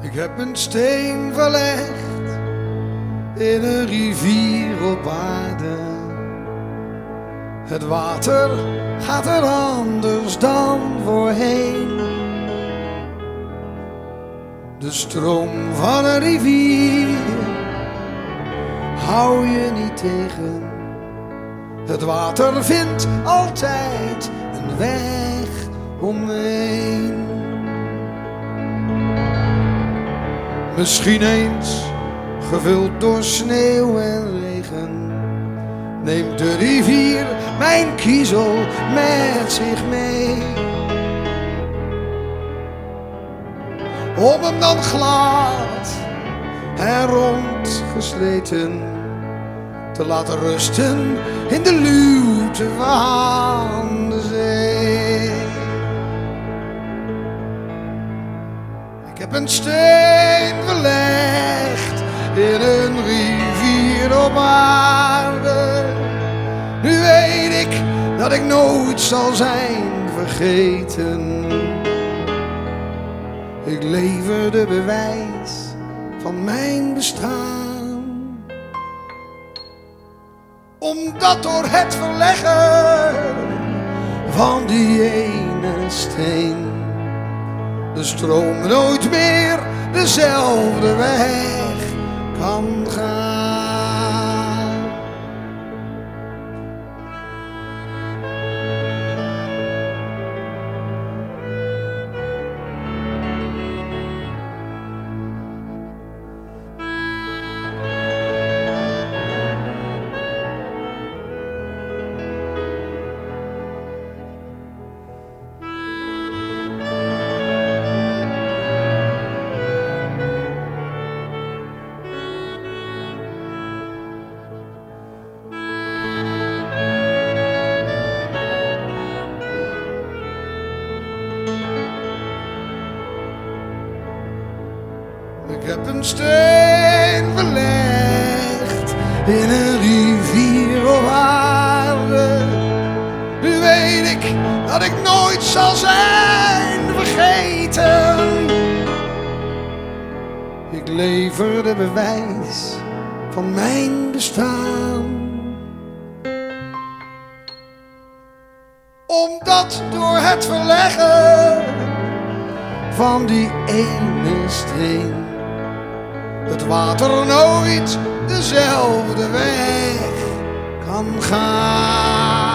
Ik heb een steen verlegd in een rivier op aarde. Het water gaat er anders dan voorheen. De stroom van een rivier hou je niet tegen. Het water vindt altijd een weg omheen. Misschien eens gevuld door sneeuw en regen. Neemt de rivier mijn kiezel met zich mee. Om hem dan glad en rond gesleten te laten rusten in de luwte van de zee. Ik heb een steen verlegd in een rivier op aarde. Nu weet ik dat ik nooit zal zijn vergeten. Ik lever de bewijs van mijn bestaan. Omdat door het verleggen van die ene steen de stroom nooit meer dezelfde weg kan gaan. Ik heb een steen verlegd in een rivier op aarde. Nu weet ik dat ik nooit zal zijn vergeten. Ik lever de bewijs van mijn bestaan. Omdat door het verleggen van die ene steen het water nooit dezelfde weg kan gaan.